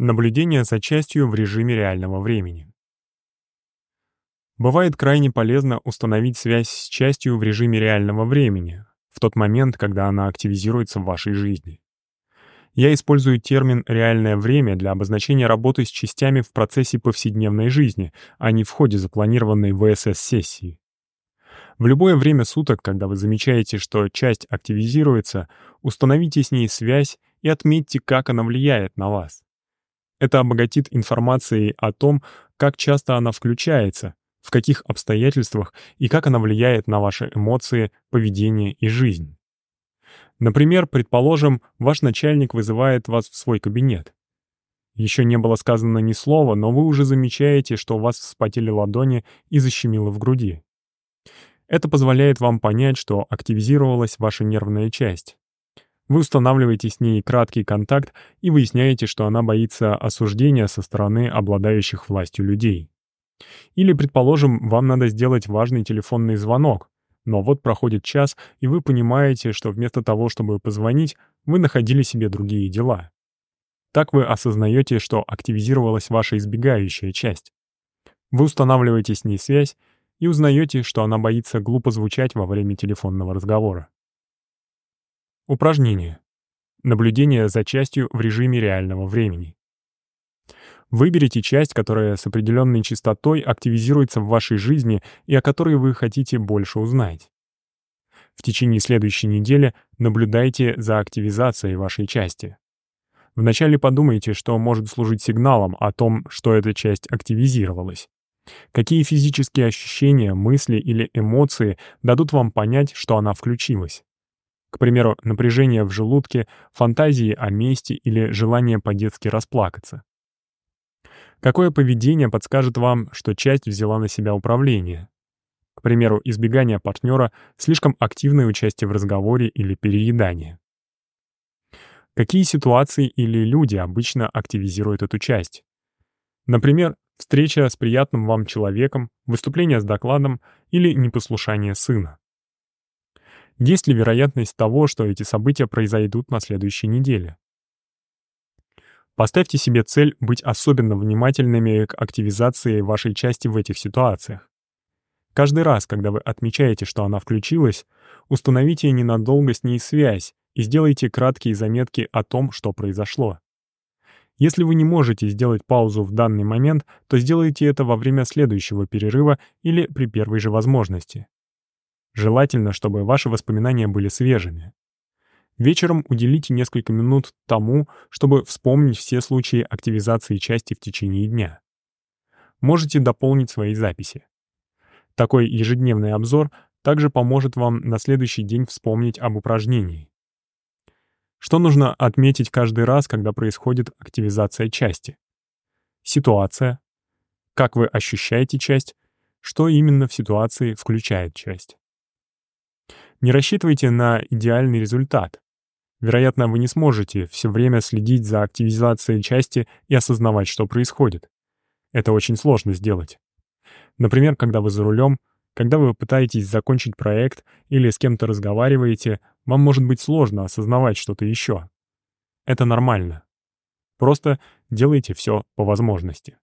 Наблюдение за частью в режиме реального времени. Бывает крайне полезно установить связь с частью в режиме реального времени, в тот момент, когда она активизируется в вашей жизни. Я использую термин «реальное время» для обозначения работы с частями в процессе повседневной жизни, а не в ходе запланированной ВСС-сессии. В любое время суток, когда вы замечаете, что часть активизируется, установите с ней связь и отметьте, как она влияет на вас. Это обогатит информацией о том, как часто она включается, в каких обстоятельствах и как она влияет на ваши эмоции, поведение и жизнь. Например, предположим, ваш начальник вызывает вас в свой кабинет. Еще не было сказано ни слова, но вы уже замечаете, что у вас вспотели ладони и защемило в груди. Это позволяет вам понять, что активизировалась ваша нервная часть. Вы устанавливаете с ней краткий контакт и выясняете, что она боится осуждения со стороны обладающих властью людей. Или, предположим, вам надо сделать важный телефонный звонок, но вот проходит час, и вы понимаете, что вместо того, чтобы позвонить, вы находили себе другие дела. Так вы осознаете, что активизировалась ваша избегающая часть. Вы устанавливаете с ней связь и узнаете, что она боится глупо звучать во время телефонного разговора. Упражнение. Наблюдение за частью в режиме реального времени. Выберите часть, которая с определенной частотой активизируется в вашей жизни и о которой вы хотите больше узнать. В течение следующей недели наблюдайте за активизацией вашей части. Вначале подумайте, что может служить сигналом о том, что эта часть активизировалась. Какие физические ощущения, мысли или эмоции дадут вам понять, что она включилась. К примеру, напряжение в желудке, фантазии о мести или желание по-детски расплакаться. Какое поведение подскажет вам, что часть взяла на себя управление? К примеру, избегание партнера, слишком активное участие в разговоре или переедание. Какие ситуации или люди обычно активизируют эту часть? Например, встреча с приятным вам человеком, выступление с докладом или непослушание сына. Есть ли вероятность того, что эти события произойдут на следующей неделе? Поставьте себе цель быть особенно внимательными к активизации вашей части в этих ситуациях. Каждый раз, когда вы отмечаете, что она включилась, установите ненадолго с ней связь и сделайте краткие заметки о том, что произошло. Если вы не можете сделать паузу в данный момент, то сделайте это во время следующего перерыва или при первой же возможности. Желательно, чтобы ваши воспоминания были свежими. Вечером уделите несколько минут тому, чтобы вспомнить все случаи активизации части в течение дня. Можете дополнить свои записи. Такой ежедневный обзор также поможет вам на следующий день вспомнить об упражнении. Что нужно отметить каждый раз, когда происходит активизация части? Ситуация. Как вы ощущаете часть? Что именно в ситуации включает часть? Не рассчитывайте на идеальный результат. Вероятно, вы не сможете все время следить за активизацией части и осознавать, что происходит. Это очень сложно сделать. Например, когда вы за рулем, когда вы пытаетесь закончить проект или с кем-то разговариваете, вам может быть сложно осознавать что-то еще. Это нормально. Просто делайте все по возможности.